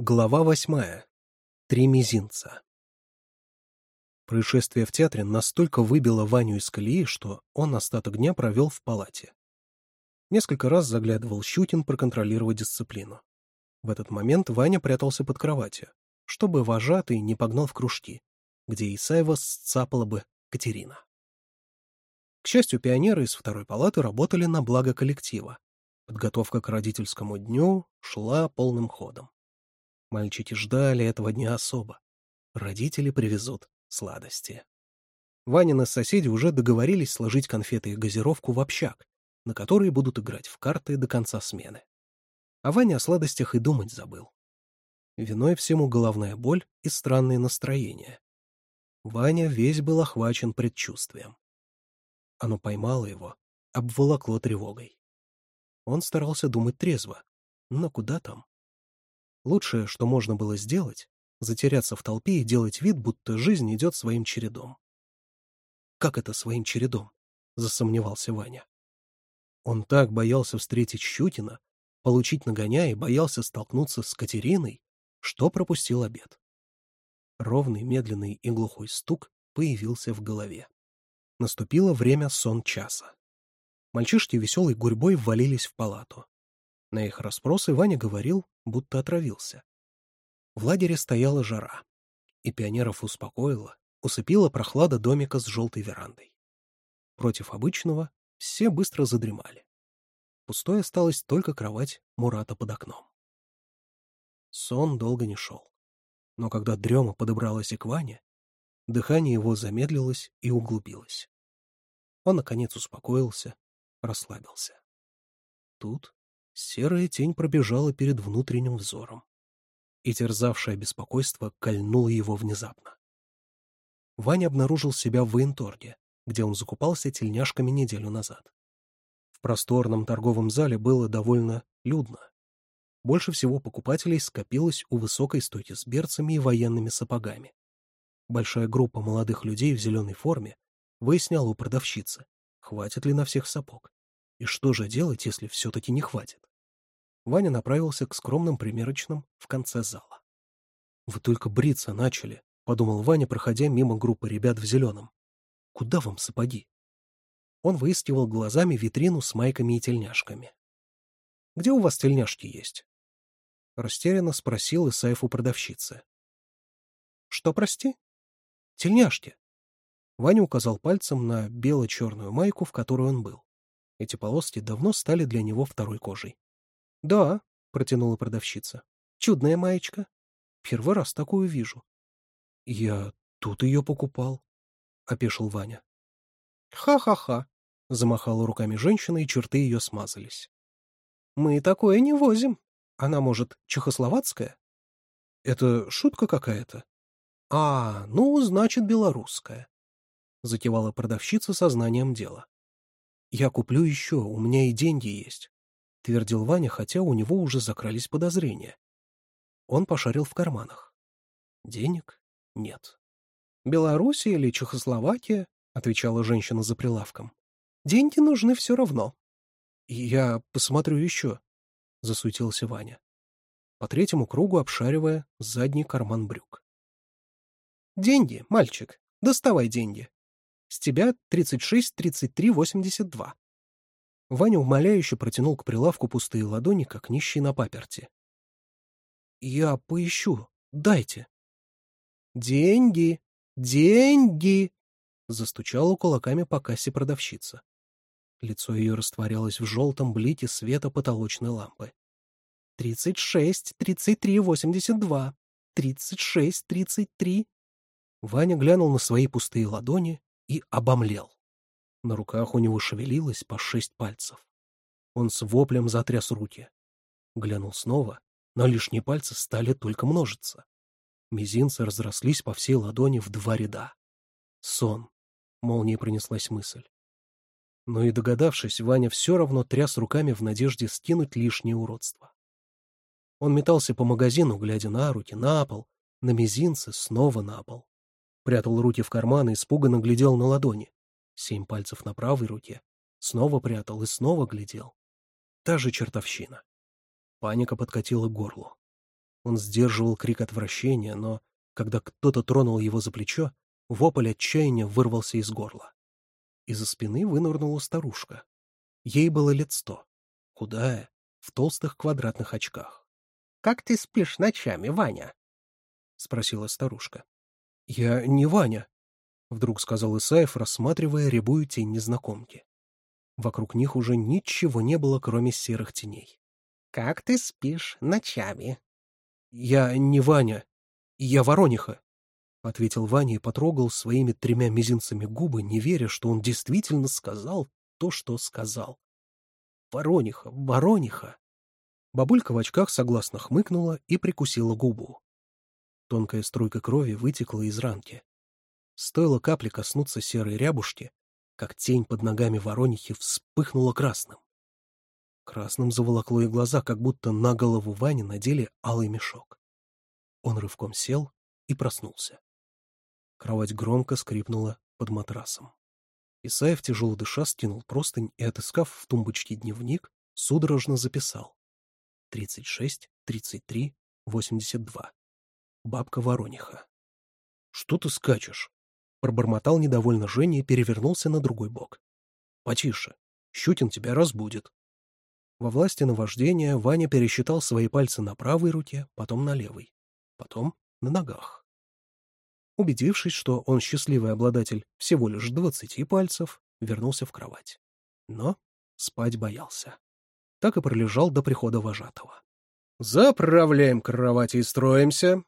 Глава восьмая. Три мизинца. Происшествие в театре настолько выбило Ваню из колеи, что он остаток дня провел в палате. Несколько раз заглядывал Щукин проконтролировать дисциплину. В этот момент Ваня прятался под кроватью, чтобы вожатый не погнал в кружки, где Исаева сцапала бы Катерина. К счастью, пионеры из второй палаты работали на благо коллектива. Подготовка к родительскому дню шла полным ходом. Мальчики ждали этого дня особо. Родители привезут сладости. Ванины соседи уже договорились сложить конфеты и газировку в общак, на которые будут играть в карты до конца смены. А Ваня о сладостях и думать забыл. Виной всему головная боль и странные настроения. Ваня весь был охвачен предчувствием. Оно поймало его, обволокло тревогой. Он старался думать трезво, но куда там? Лучшее, что можно было сделать, затеряться в толпе и делать вид, будто жизнь идет своим чередом. «Как это своим чередом?» — засомневался Ваня. Он так боялся встретить Щукина, получить нагоняя и боялся столкнуться с Катериной, что пропустил обед. Ровный, медленный и глухой стук появился в голове. Наступило время сон часа. Мальчишки веселой гурьбой ввалились в палату. На их расспросы Ваня говорил, будто отравился. В лагере стояла жара, и пионеров успокоила, усыпила прохлада домика с желтой верандой. Против обычного все быстро задремали. Пустой осталась только кровать Мурата под окном. Сон долго не шел. Но когда дрема подобралась и к Ване, дыхание его замедлилось и углубилось. Он, наконец, успокоился, расслабился. Тут Серая тень пробежала перед внутренним взором, и терзавшее беспокойство кольнуло его внезапно. Ваня обнаружил себя в военторге, где он закупался тельняшками неделю назад. В просторном торговом зале было довольно людно. Больше всего покупателей скопилось у высокой стойки с берцами и военными сапогами. Большая группа молодых людей в зеленой форме выясняла у продавщицы, хватит ли на всех сапог, и что же делать, если все-таки не хватит. Ваня направился к скромным примерочным в конце зала. «Вы только бриться начали», — подумал Ваня, проходя мимо группы ребят в зеленом. «Куда вам сапоги?» Он выискивал глазами витрину с майками и тельняшками. «Где у вас тельняшки есть?» Растерянно спросил Исаев у продавщицы. «Что, прости?» «Тельняшки!» Ваня указал пальцем на бело-черную майку, в которой он был. Эти полоски давно стали для него второй кожей. «Да», — протянула продавщица. «Чудная маечка. Первый раз такую вижу». «Я тут ее покупал», — опешил Ваня. «Ха-ха-ха», — замахала руками женщина, и черты ее смазались. «Мы такое не возим. Она, может, чехословацкая?» «Это шутка какая-то?» «А, ну, значит, белорусская», — закивала продавщица со знанием дела. «Я куплю еще, у меня и деньги есть». — твердил Ваня, хотя у него уже закрались подозрения. Он пошарил в карманах. Денег нет. «Белоруссия или Чехословакия?» — отвечала женщина за прилавком. «Деньги нужны все равно». «Я посмотрю еще», — засуетился Ваня, по третьему кругу обшаривая задний карман брюк. «Деньги, мальчик, доставай деньги. С тебя 36-33-82. Ваня умоляюще протянул к прилавку пустые ладони, как нищий на паперти. «Я поищу. Дайте». «Деньги! Деньги!» — застучала кулаками по кассе продавщица. Лицо ее растворялось в желтом блике света потолочной лампы. «Тридцать шесть, тридцать три, восемьдесят два, тридцать шесть, тридцать три». Ваня глянул на свои пустые ладони и обомлел. На руках у него шевелилось по шесть пальцев. Он с воплем затряс руки. Глянул снова, но лишние пальцы стали только множиться. Мизинцы разрослись по всей ладони в два ряда. Сон. Молнией пронеслась мысль. Но и догадавшись, Ваня все равно тряс руками в надежде скинуть лишнее уродство. Он метался по магазину, глядя на руки, на пол, на мизинцы, снова на пол. Прятал руки в карманы, испуганно глядел на ладони семь пальцев на правой руке, снова прятал и снова глядел. Та же чертовщина. Паника подкатила горло. Он сдерживал крик отвращения, но, когда кто-то тронул его за плечо, вопль отчаяния вырвался из горла. Из-за спины вынырнула старушка. Ей было лет сто, худая, в толстых квадратных очках. — Как ты спишь ночами, Ваня? — спросила старушка. — Я не Ваня, — вдруг сказал Исаев, рассматривая рябую тень незнакомки. Вокруг них уже ничего не было, кроме серых теней. — Как ты спишь ночами? — Я не Ваня. Я Ворониха, — ответил Ваня и потрогал своими тремя мизинцами губы, не веря, что он действительно сказал то, что сказал. — Ворониха, Ворониха! Бабулька в очках согласно хмыкнула и прикусила губу. Тонкая струйка крови вытекла из ранки. Стоило капли коснуться серой рябушки, как тень под ногами воронихи вспыхнула красным. Красным заволокло и глаза, как будто на голову Вани надели алый мешок. Он рывком сел и проснулся. Кровать громко скрипнула под матрасом. Исаев, тяжело дыша, стянул простынь и, отыскав в тумбочке дневник, судорожно записал. 36, 33, 82. Бабка Ворониха. «Что ты скачешь?» Пробормотал недовольно Женя и перевернулся на другой бок. «Потише. щутин тебя разбудит». Во власти наваждения Ваня пересчитал свои пальцы на правой руке, потом на левой, потом на ногах. Убедившись, что он счастливый обладатель всего лишь двадцати пальцев, вернулся в кровать. Но спать боялся. Так и пролежал до прихода вожатого. «Заправляем кровати и строимся»,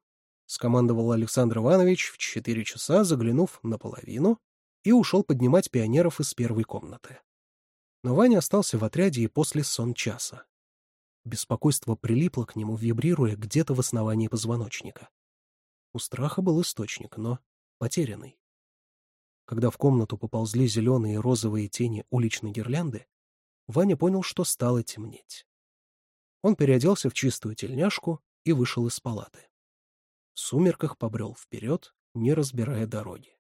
— скомандовал Александр Иванович в четыре часа, заглянув наполовину, и ушел поднимать пионеров из первой комнаты. Но Ваня остался в отряде и после сон часа. Беспокойство прилипло к нему, вибрируя где-то в основании позвоночника. У страха был источник, но потерянный. Когда в комнату поползли зеленые и розовые тени уличной гирлянды, Ваня понял, что стало темнеть. Он переоделся в чистую тельняшку и вышел из палаты в сумерках побрел вперед, не разбирая дороги.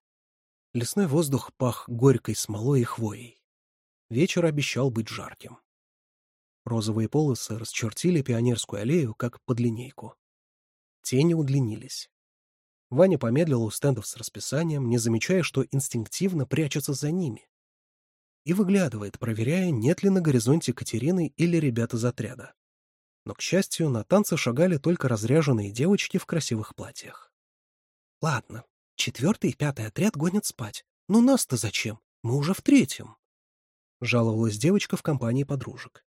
Лесной воздух пах горькой смолой и хвоей. Вечер обещал быть жарким. Розовые полосы расчертили пионерскую аллею, как под линейку. Тени удлинились. Ваня помедлил у стендов с расписанием, не замечая, что инстинктивно прячется за ними. И выглядывает, проверяя, нет ли на горизонте Катерины или ребята из отряда но, к счастью, на танцы шагали только разряженные девочки в красивых платьях. «Ладно, четвертый и пятый отряд гонят спать. Ну нас-то зачем? Мы уже в третьем!» Жаловалась девочка в компании подружек.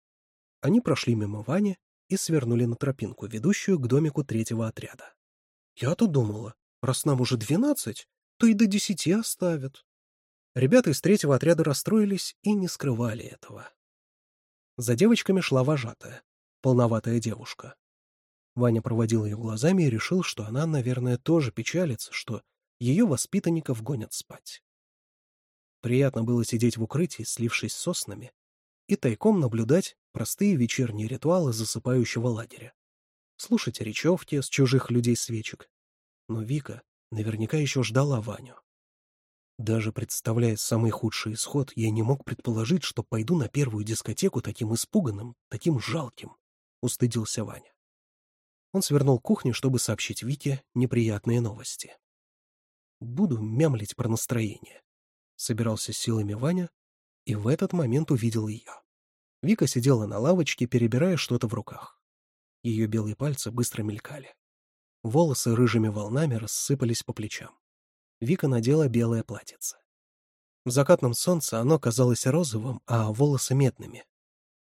Они прошли мимо Вани и свернули на тропинку, ведущую к домику третьего отряда. «Я-то думала, раз нам уже двенадцать, то и до десяти оставят». Ребята из третьего отряда расстроились и не скрывали этого. За девочками шла вожатая, полноватая девушка. Ваня проводил ее глазами и решил, что она, наверное, тоже печалится, что ее воспитанников гонят спать. Приятно было сидеть в укрытии, слившись соснами, и тайком наблюдать простые вечерние ритуалы засыпающего лагеря. Слушать речевки с чужих людей свечек. Но Вика наверняка еще ждала Ваню. Даже представляя самый худший исход, я не мог предположить, что пойду на первую дискотеку таким испуганным, таким жалким устыдился Ваня. Он свернул кухню, чтобы сообщить Вике неприятные новости. «Буду мямлить про настроение», — собирался силами Ваня, и в этот момент увидел ее. Вика сидела на лавочке, перебирая что-то в руках. Ее белые пальцы быстро мелькали. Волосы рыжими волнами рассыпались по плечам. Вика надела белое платьице. В закатном солнце оно казалось розовым, а волосы медными.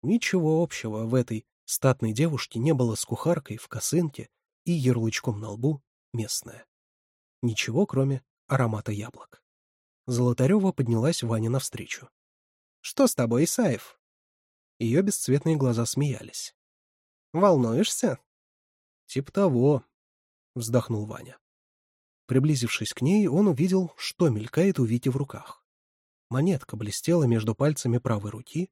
Ничего общего в этой Статной девушки не было с кухаркой в косынке и ярлычком на лбу «местная». Ничего, кроме аромата яблок. Золотарева поднялась Ване навстречу. «Что с тобой, Исаев?» Ее бесцветные глаза смеялись. «Волнуешься?» «Тип того», — вздохнул Ваня. Приблизившись к ней, он увидел, что мелькает у Вити в руках. Монетка блестела между пальцами правой руки,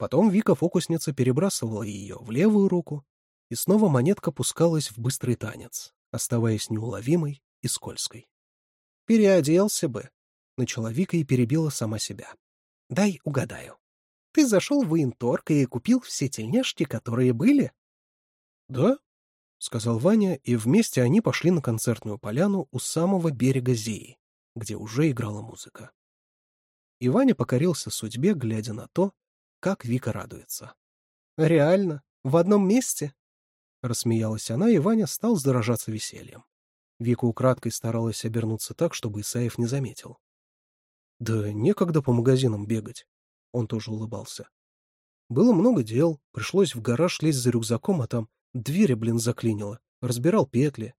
Потом Вика-фокусница перебрасывала ее в левую руку, и снова монетка пускалась в быстрый танец, оставаясь неуловимой и скользкой. «Переоделся бы», — начала Вика и перебила сама себя. «Дай угадаю. Ты зашел в военторг и купил все тельняшки, которые были?» «Да», — сказал Ваня, и вместе они пошли на концертную поляну у самого берега Зеи, где уже играла музыка. И Ваня покорился судьбе, глядя на то, как Вика радуется. «Реально? В одном месте?» Рассмеялась она, и Ваня стал заражаться весельем. Вика украдкой старалась обернуться так, чтобы Исаев не заметил. «Да некогда по магазинам бегать», — он тоже улыбался. «Было много дел, пришлось в гараж лезть за рюкзаком, а там двери, блин, заклинило, разбирал петли».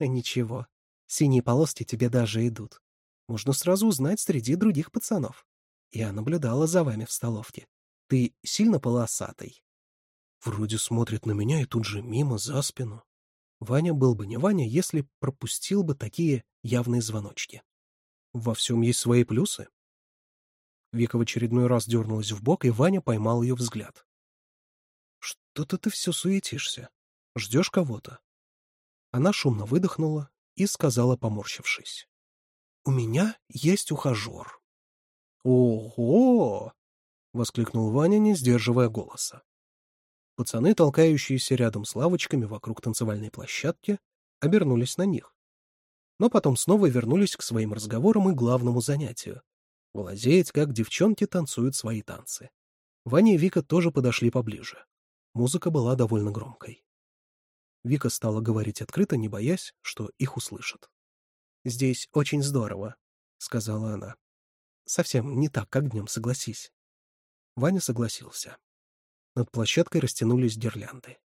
Э, «Ничего, синие полоски тебе даже идут. Можно сразу узнать среди других пацанов. Я наблюдала за вами в столовке. Ты сильно полосатый?» Вроде смотрит на меня и тут же мимо, за спину. Ваня был бы не Ваня, если пропустил бы такие явные звоночки. Во всем есть свои плюсы. Вика в очередной раз дернулась в бок, и Ваня поймал ее взгляд. «Что-то ты все суетишься. Ждешь кого-то?» Она шумно выдохнула и сказала, поморщившись. «У меня есть ухажер». «Ого!» — воскликнул Ваня, не сдерживая голоса. Пацаны, толкающиеся рядом с лавочками вокруг танцевальной площадки, обернулись на них. Но потом снова вернулись к своим разговорам и главному занятию — глазеть, как девчонки танцуют свои танцы. Ваня и Вика тоже подошли поближе. Музыка была довольно громкой. Вика стала говорить открыто, не боясь, что их услышат. «Здесь очень здорово», — сказала она. «Совсем не так, как днем, согласись. Ваня согласился. Над площадкой растянулись гирлянды.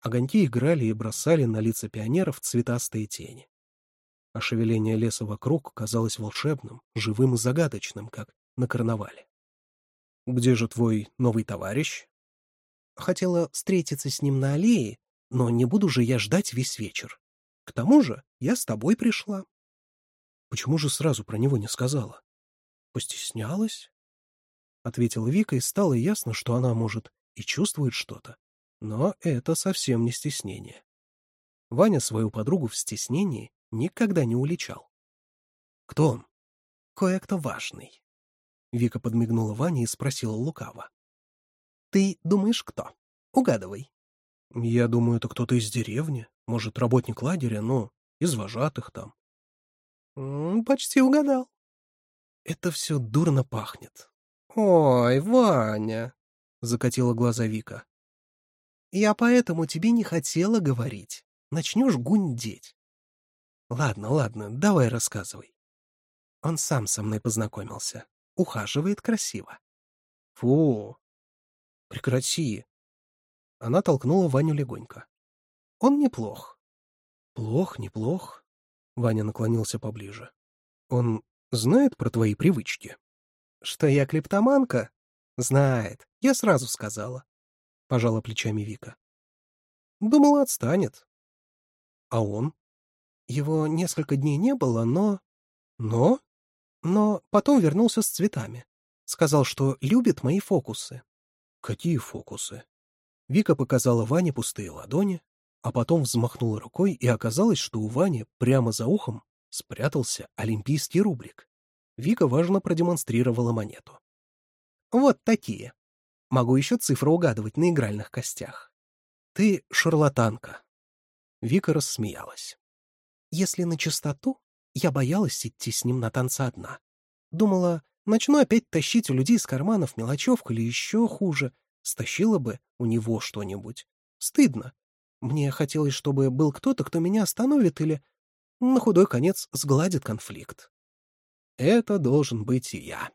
Огоньки играли и бросали на лица пионеров цветастые тени. А шевеление леса вокруг казалось волшебным, живым и загадочным, как на карнавале. «Где же твой новый товарищ?» «Хотела встретиться с ним на аллее, но не буду же я ждать весь вечер. К тому же я с тобой пришла». «Почему же сразу про него не сказала?» «Постеснялась?» — ответил Вика, и стало ясно, что она может и чувствует что-то. Но это совсем не стеснение. Ваня свою подругу в стеснении никогда не уличал. «Кто он?» «Кое-кто важный». Вика подмигнула Ване и спросила лукаво. «Ты думаешь, кто? Угадывай». «Я думаю, это кто-то из деревни. Может, работник лагеря, но из вожатых там». «Почти угадал». «Это все дурно пахнет. «Ой, Ваня!» — закатила глаза Вика. «Я поэтому тебе не хотела говорить. Начнешь гундеть». «Ладно, ладно, давай рассказывай». Он сам со мной познакомился. Ухаживает красиво. «Фу! Прекрати!» Она толкнула Ваню легонько. «Он неплох». «Плох, неплох?» Ваня наклонился поближе. «Он знает про твои привычки?» Что я клептоманка? Знает. Я сразу сказала. Пожала плечами Вика. Думала, отстанет. А он? Его несколько дней не было, но... Но? Но потом вернулся с цветами. Сказал, что любит мои фокусы. Какие фокусы? Вика показала Ване пустые ладони, а потом взмахнула рукой, и оказалось, что у Вани прямо за ухом спрятался олимпийский рублик. Вика важно продемонстрировала монету. «Вот такие. Могу еще цифры угадывать на игральных костях». «Ты шарлатанка». Вика рассмеялась. «Если на чистоту, я боялась идти с ним на танцы одна. Думала, начну опять тащить у людей из карманов мелочевку или еще хуже. Стащила бы у него что-нибудь. Стыдно. Мне хотелось, чтобы был кто-то, кто меня остановит или, на худой конец, сгладит конфликт. Это должен быть и я.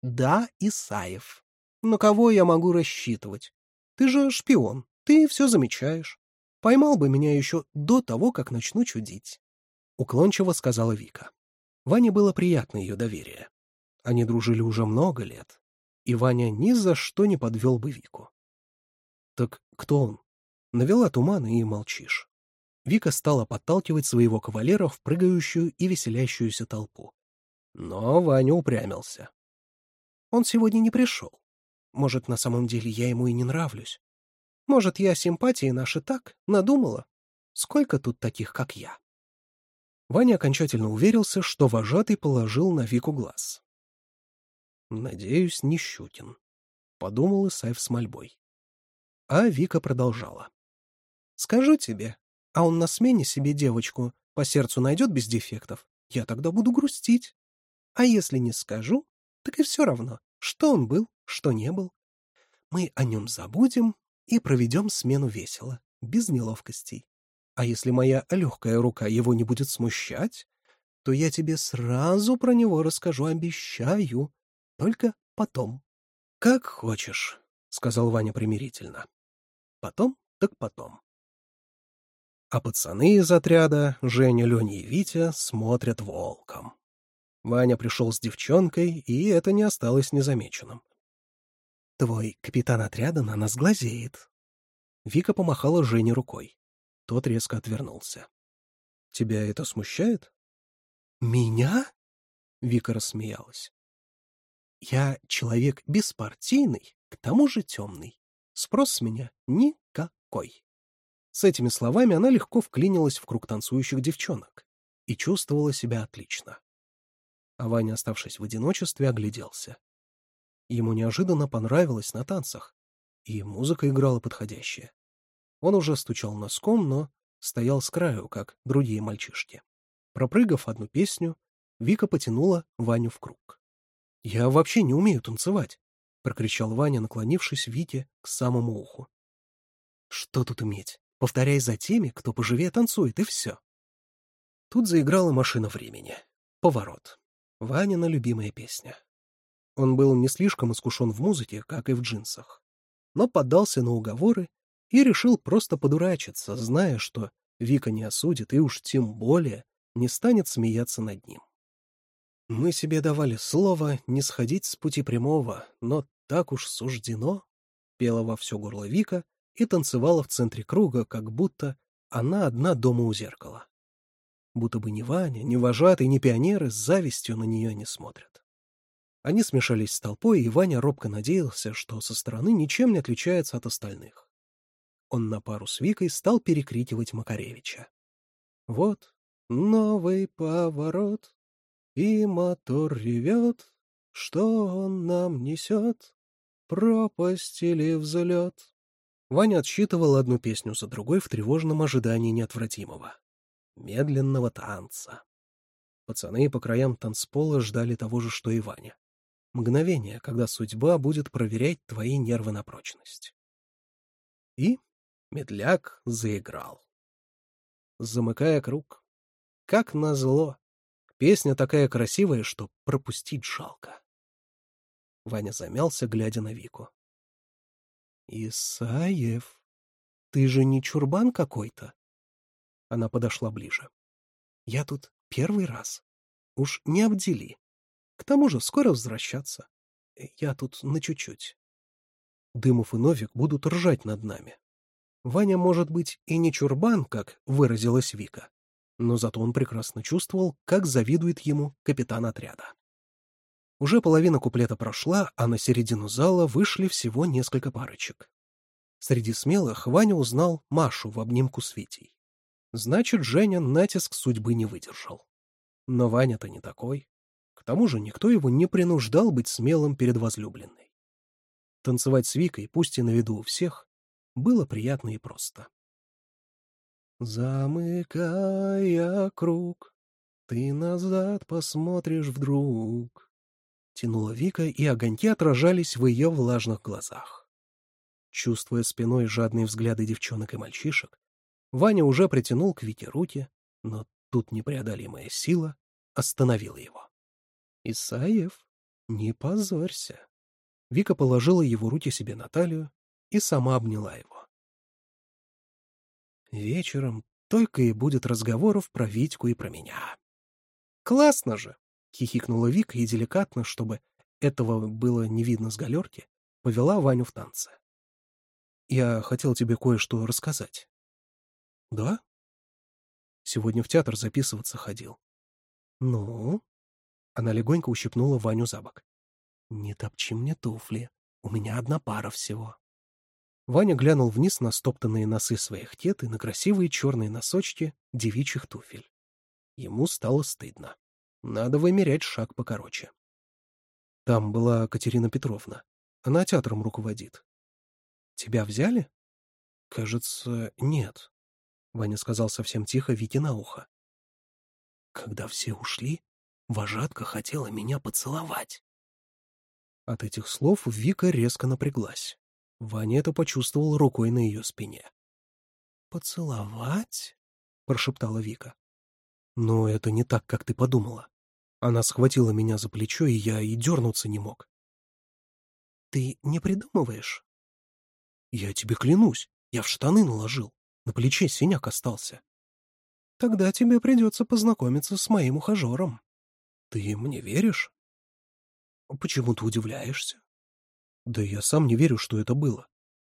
Да, Исаев. Но кого я могу рассчитывать? Ты же шпион, ты все замечаешь. Поймал бы меня еще до того, как начну чудить. Уклончиво сказала Вика. Ване было приятно ее доверие. Они дружили уже много лет, и Ваня ни за что не подвел бы Вику. Так кто он? Навела тумана и молчишь. Вика стала подталкивать своего кавалера в прыгающую и веселящуюся толпу. Но Ваня упрямился. «Он сегодня не пришел. Может, на самом деле я ему и не нравлюсь. Может, я симпатии наши так надумала? Сколько тут таких, как я?» Ваня окончательно уверился, что вожатый положил на Вику глаз. «Надеюсь, не Щукин», — подумал Исаев с мольбой. А Вика продолжала. «Скажу тебе, а он на смене себе девочку по сердцу найдет без дефектов, я тогда буду грустить. А если не скажу, так и все равно, что он был, что не был. Мы о нем забудем и проведем смену весело, без неловкостей. А если моя легкая рука его не будет смущать, то я тебе сразу про него расскажу, обещаю. Только потом. — Как хочешь, — сказал Ваня примирительно. — Потом так потом а пацаны из отряда, Женя, Леня и Витя, смотрят волком. Ваня пришел с девчонкой, и это не осталось незамеченным. «Твой капитан отряда на нас глазеет». Вика помахала Жене рукой. Тот резко отвернулся. «Тебя это смущает?» «Меня?» — Вика рассмеялась. «Я человек беспартийный, к тому же темный. Спрос с меня никакой». С этими словами она легко вклинилась в круг танцующих девчонок и чувствовала себя отлично. А Ваня, оставшись в одиночестве, огляделся. Ему неожиданно понравилось на танцах, и музыка играла подходящая. Он уже стучал носком, но стоял с краю, как другие мальчишки. Пропрыгав одну песню, Вика потянула Ваню в круг. — Я вообще не умею танцевать! — прокричал Ваня, наклонившись Вике к самому уху. — Что тут уметь? повторяй за теми, кто поживее танцует, и все. Тут заиграла машина времени. Поворот. Ванина любимая песня. Он был не слишком искушен в музыке, как и в джинсах, но поддался на уговоры и решил просто подурачиться, зная, что Вика не осудит и уж тем более не станет смеяться над ним. Мы себе давали слово не сходить с пути прямого, но так уж суждено, — пела во все горло Вика, и танцевала в центре круга, как будто она одна дома у зеркала. Будто бы ни Ваня, ни вожатый, ни пионеры с завистью на нее не смотрят. Они смешались с толпой, и Ваня робко надеялся, что со стороны ничем не отличается от остальных. Он на пару с Викой стал перекрикивать Макаревича. Вот новый поворот, и мотор ревет, что он нам несет, пропасть или взлет. Ваня отсчитывал одну песню за другой в тревожном ожидании неотвратимого. Медленного танца. Пацаны по краям танцпола ждали того же, что и Ваня. Мгновение, когда судьба будет проверять твои нервы на прочность. И медляк заиграл. Замыкая круг. Как назло. Песня такая красивая, что пропустить жалко. Ваня замялся, глядя на Вику. «Исаев, ты же не чурбан какой-то?» Она подошла ближе. «Я тут первый раз. Уж не обдели. К тому же скоро возвращаться. Э, я тут на чуть-чуть. Дымов и Новик будут ржать над нами. Ваня, может быть, и не чурбан, как выразилась Вика, но зато он прекрасно чувствовал, как завидует ему капитан отряда. Уже половина куплета прошла, а на середину зала вышли всего несколько парочек. Среди смелых Ваня узнал Машу в обнимку с Витей. Значит, Женя натиск судьбы не выдержал. Но Ваня-то не такой. К тому же никто его не принуждал быть смелым перед возлюбленной. Танцевать с Викой, пусть и на виду у всех, было приятно и просто. Замыкая круг, ты назад посмотришь вдруг. — тянула Вика, и огоньки отражались в ее влажных глазах. Чувствуя спиной жадные взгляды девчонок и мальчишек, Ваня уже притянул к Вике руки, но тут непреодолимая сила остановила его. «Исаев, не позорься!» Вика положила его руки себе на талию и сама обняла его. Вечером только и будет разговоров про Витьку и про меня. «Классно же!» — хихикнула Вика и деликатно, чтобы этого было не видно с галерки, повела Ваню в танце. «Я хотел тебе кое-что рассказать». «Да?» «Сегодня в театр записываться ходил». «Ну?» Она легонько ущипнула Ваню за бок. «Не топчи мне туфли. У меня одна пара всего». Ваня глянул вниз на стоптанные носы своих тет и на красивые черные носочки девичьих туфель. Ему стало стыдно. Надо вымерять шаг покороче. Там была Катерина Петровна. Она театром руководит. Тебя взяли? Кажется, нет. Ваня сказал совсем тихо Вите на ухо. Когда все ушли, вожатка хотела меня поцеловать. От этих слов Вика резко напряглась. Ваня это почувствовал рукой на ее спине. «Поцеловать?» — прошептала Вика. «Но это не так, как ты подумала. Она схватила меня за плечо, и я и дернуться не мог. «Ты не придумываешь?» «Я тебе клянусь, я в штаны наложил, на плече синяк остался». «Тогда тебе придется познакомиться с моим ухажером». «Ты мне веришь?» «Почему ты удивляешься?» «Да я сам не верю, что это было.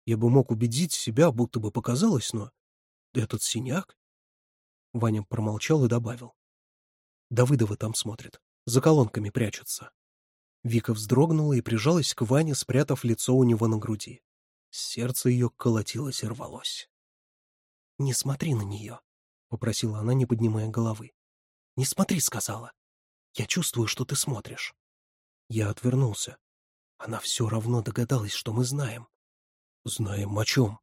Я бы мог убедить себя, будто бы показалось, но... Этот синяк...» Ваня промолчал и добавил. Давыдова там смотрит. За колонками прячутся. Вика вздрогнула и прижалась к Ване, спрятав лицо у него на груди. Сердце ее колотилось и рвалось. «Не смотри на нее», — попросила она, не поднимая головы. «Не смотри», — сказала. «Я чувствую, что ты смотришь». Я отвернулся. Она все равно догадалась, что мы знаем. «Знаем о чем?»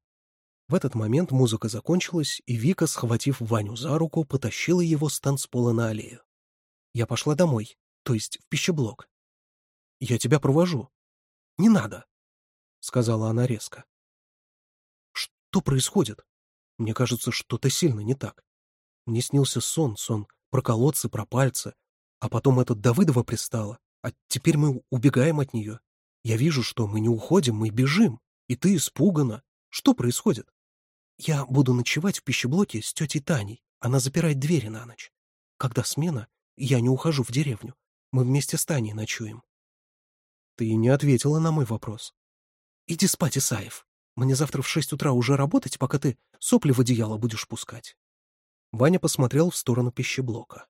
В этот момент музыка закончилась, и Вика, схватив Ваню за руку, потащила его с танцпола на аллею. Я пошла домой, то есть в пищеблок. Я тебя провожу. Не надо, — сказала она резко. Что происходит? Мне кажется, что-то сильно не так. Мне снился сон, сон про колодцы, про пальцы, а потом это Давыдова пристала, а теперь мы убегаем от нее. Я вижу, что мы не уходим, мы бежим, и ты испугана. Что происходит? Я буду ночевать в пищеблоке с тетей Таней. Она запирает двери на ночь. Когда смена, я не ухожу в деревню. Мы вместе с Таней ночуем. Ты не ответила на мой вопрос. Иди спать, Исаев. Мне завтра в шесть утра уже работать, пока ты сопли в одеяло будешь пускать. Ваня посмотрел в сторону пищеблока.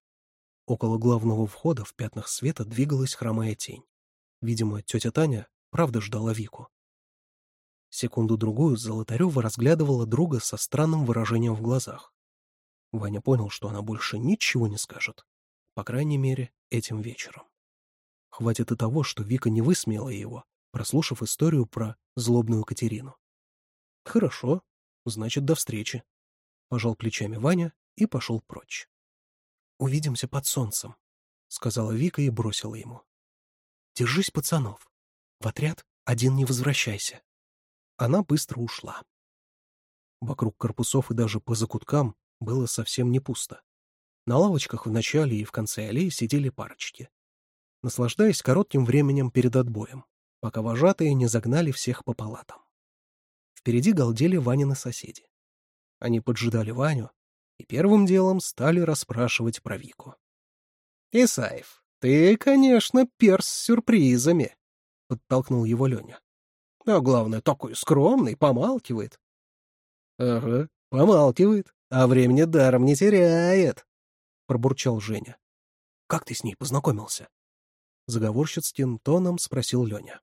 Около главного входа в пятнах света двигалась хромая тень. Видимо, тетя Таня правда ждала Вику. Секунду-другую Золотарева разглядывала друга со странным выражением в глазах. Ваня понял, что она больше ничего не скажет. По крайней мере, этим вечером. Хватит и того, что Вика не высмеяла его, прослушав историю про злобную Катерину. «Хорошо, значит, до встречи», — пожал плечами Ваня и пошел прочь. «Увидимся под солнцем», — сказала Вика и бросила ему. «Держись, пацанов. В отряд один не возвращайся». Она быстро ушла. Вокруг корпусов и даже по закуткам было совсем не пусто. На лавочках в начале и в конце аллеи сидели парочки, наслаждаясь коротким временем перед отбоем, пока вожатые не загнали всех по палатам. Впереди галдели Ванины соседи. Они поджидали Ваню и первым делом стали расспрашивать про Вику. — Исаев, ты, конечно, перс с сюрпризами, — подтолкнул его Леня. — Но главное, такой скромный, помалкивает. — Ага, помалкивает, а времени даром не теряет, — пробурчал Женя. «Как ты с ней познакомился?» Заговорщицким тоном спросил Леня.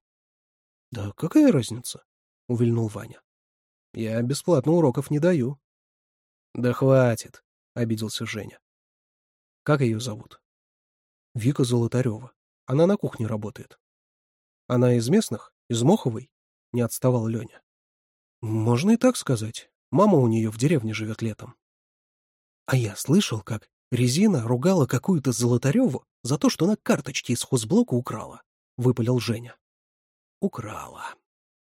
«Да какая разница?» — увильнул Ваня. «Я бесплатно уроков не даю». «Да хватит», — обиделся Женя. «Как ее зовут?» «Вика Золотарева. Она на кухне работает». «Она из местных? Из Моховой?» — не отставал Леня. «Можно и так сказать. Мама у нее в деревне живет летом». «А я слышал, как Резина ругала какую-то Золотареву за то, что она карточки из хозблока украла, — выпалил Женя. Украла.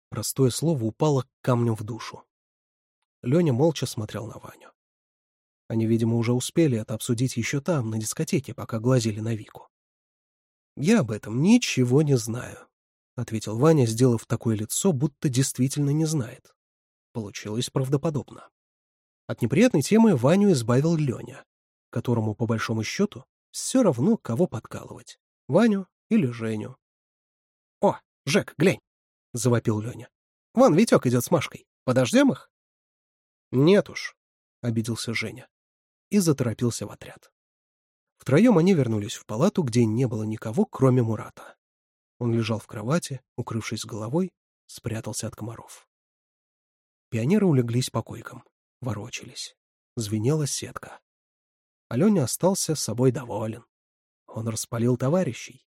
Простое слово упало к камню в душу. Леня молча смотрел на Ваню. Они, видимо, уже успели это обсудить еще там, на дискотеке, пока глазели на Вику. «Я об этом ничего не знаю», — ответил Ваня, сделав такое лицо, будто действительно не знает. Получилось правдоподобно. От неприятной темы Ваню избавил Леня которому, по большому счету, все равно, кого подкалывать — Ваню или Женю. — О, Жек, глянь! — завопил Леня. — Вон Витек идет с Машкой. Подождем их? — Нет уж, — обиделся Женя и заторопился в отряд. Втроем они вернулись в палату, где не было никого, кроме Мурата. Он лежал в кровати, укрывшись головой, спрятался от комаров. Пионеры улеглись по койкам, ворочались. Звенела сетка. Аленя остался собой доволен. Он распалил товарищей.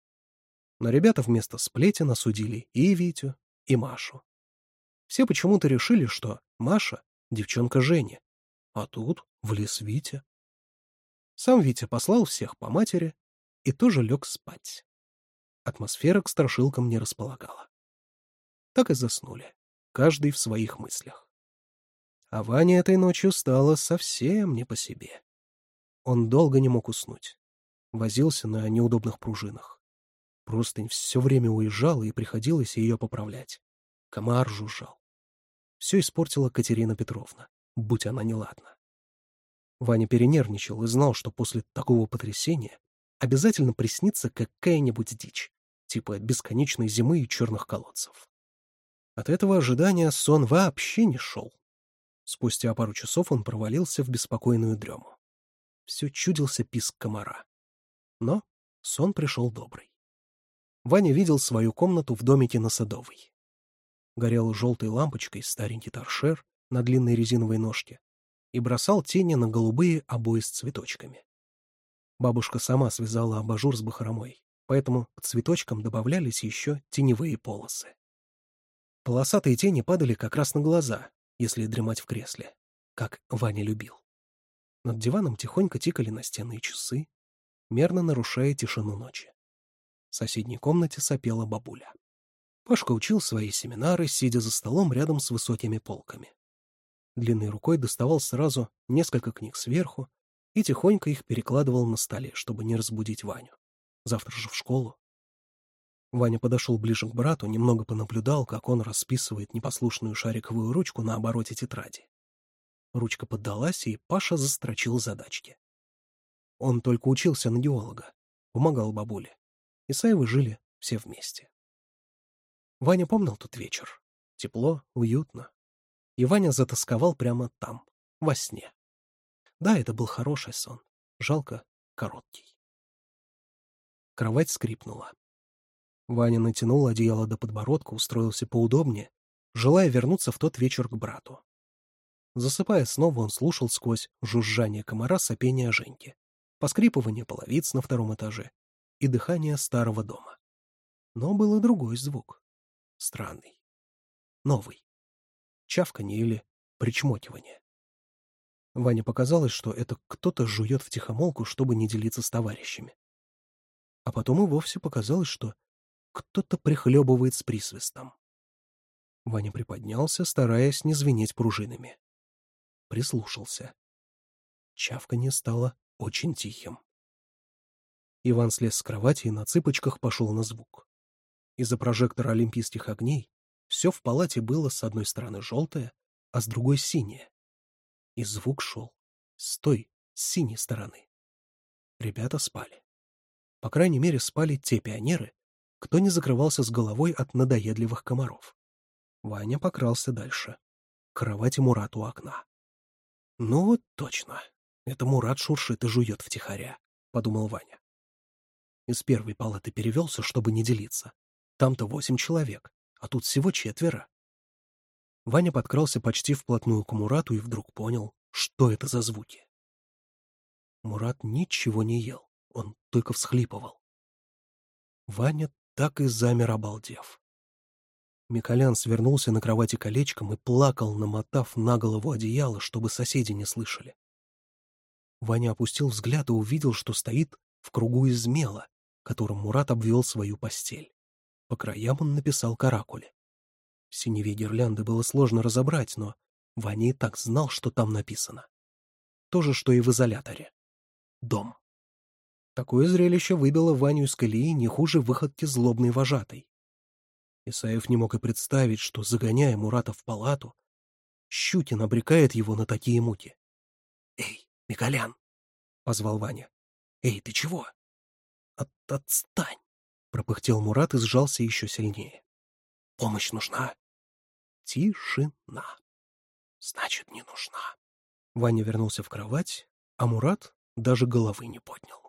Но ребята вместо сплетен осудили и Витю, и Машу. Все почему-то решили, что Маша — девчонка Жени, а тут влез Витя. Сам Витя послал всех по матери и тоже лег спать. Атмосфера к страшилкам не располагала. Так и заснули, каждый в своих мыслях. А Ване этой ночью стало совсем не по себе. Он долго не мог уснуть. Возился на неудобных пружинах. Простынь все время уезжала, и приходилось ее поправлять. Комар жужжал. Все испортила Катерина Петровна, будь она неладна. Ваня перенервничал и знал, что после такого потрясения обязательно приснится какая-нибудь дичь, типа бесконечной зимы и черных колодцев. От этого ожидания сон вообще не шел. Спустя пару часов он провалился в беспокойную дрему все чудился писк комара. Но сон пришел добрый. Ваня видел свою комнату в домике на Садовой. Горел желтой лампочкой старенький торшер на длинной резиновой ножке и бросал тени на голубые обои с цветочками. Бабушка сама связала абажур с бахромой, поэтому к цветочкам добавлялись еще теневые полосы. Полосатые тени падали как раз на глаза, если дремать в кресле, как Ваня любил. Над диваном тихонько тикали настенные часы, мерно нарушая тишину ночи. В соседней комнате сопела бабуля. Пашка учил свои семинары, сидя за столом рядом с высокими полками. Длинной рукой доставал сразу несколько книг сверху и тихонько их перекладывал на столе, чтобы не разбудить Ваню. Завтра же в школу. Ваня подошел ближе к брату, немного понаблюдал, как он расписывает непослушную шариковую ручку на обороте тетради. Ручка поддалась, и Паша застрочил задачки. Он только учился на геолога, помогал бабуле. Исаевы жили все вместе. Ваня помнил тот вечер. Тепло, уютно. И Ваня затасковал прямо там, во сне. Да, это был хороший сон. Жалко, короткий. Кровать скрипнула. Ваня натянул одеяло до подбородка, устроился поудобнее, желая вернуться в тот вечер к брату. Засыпая снова, он слушал сквозь жужжание комара сопения Женьки, поскрипывание половиц на втором этаже и дыхание старого дома. Но был и другой звук. Странный. Новый. Чавканье или причмокивание. Ване показалось, что это кто-то жует втихомолку, чтобы не делиться с товарищами. А потом и вовсе показалось, что кто-то прихлебывает с присвистом. Ваня приподнялся, стараясь не звенеть пружинами прислушался. Чавканье стало очень тихим. Иван слез с кровати и на цыпочках пошел на звук. Из-за прожектора олимпийских огней все в палате было с одной стороны желтое, а с другой синее. И звук шел с той, синей стороны. Ребята спали. По крайней мере, спали те пионеры, кто не закрывался с головой от надоедливых комаров. Ваня покрался дальше, к кровати Мурат окна. «Ну вот точно. Это Мурат шуршит и жует втихаря», — подумал Ваня. Из первой палаты перевелся, чтобы не делиться. Там-то восемь человек, а тут всего четверо. Ваня подкрался почти вплотную к Мурату и вдруг понял, что это за звуки. Мурат ничего не ел, он только всхлипывал. Ваня так и замер обалдев. Миколян свернулся на кровати колечком и плакал, намотав на голову одеяло, чтобы соседи не слышали. Ваня опустил взгляд и увидел, что стоит в кругу из мела, которым Мурат обвел свою постель. По краям он написал каракули. В синеве гирлянды было сложно разобрать, но Ваня и так знал, что там написано. То же, что и в изоляторе. Дом. Такое зрелище выбило Ваню из колеи не хуже выходки злобной вожатой. Исаев не мог и представить, что, загоняя Мурата в палату, Щукин обрекает его на такие муки. «Эй, Миколян!» — позвал Ваня. «Эй, ты чего?» От «Отстань!» — пропыхтел Мурат и сжался еще сильнее. «Помощь нужна?» «Тишина!» «Значит, не нужна!» Ваня вернулся в кровать, а Мурат даже головы не поднял.